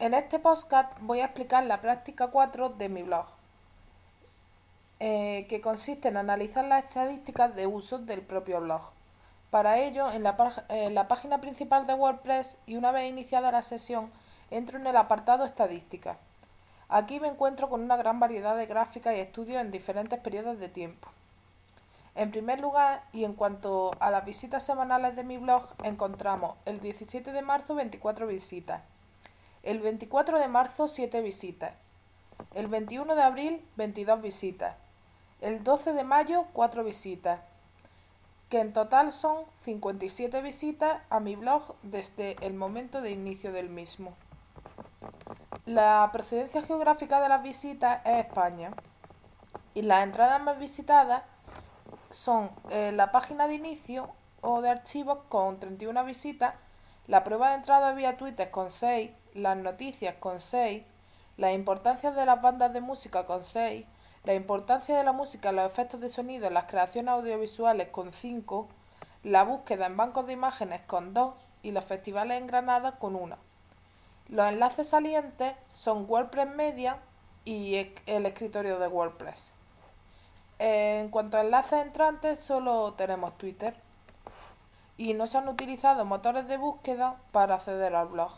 En este podcast voy a explicar la práctica 4 de mi blog, eh, que consiste en analizar las estadísticas de uso del propio blog. Para ello, en la, en la página principal de WordPress y una vez iniciada la sesión, entro en el apartado Estadísticas. Aquí me encuentro con una gran variedad de gráficas y estudios en diferentes periodos de tiempo. En primer lugar, y en cuanto a las visitas semanales de mi blog, encontramos el 17 de marzo 24 visitas, el 24 de marzo 7 visitas. El 21 de abril 22 visitas. El 12 de mayo 4 visitas. Que en total son 57 visitas a mi blog desde el momento de inicio del mismo. La procedencia geográfica de las visitas es España. Y las entradas más visitadas son eh, la página de inicio o de archivos con 31 visitas, la prueba de entrada vía Twitter con 6, las noticias con 6, la importancia de las bandas de música con 6, la importancia de la música los efectos de sonido las creaciones audiovisuales con 5, la búsqueda en bancos de imágenes con 2 y los festivales en Granada con 1. Los enlaces salientes son WordPress Media y el escritorio de WordPress. En cuanto a enlaces entrantes, solo tenemos Twitter y no se han utilizado motores de búsqueda para acceder al blog.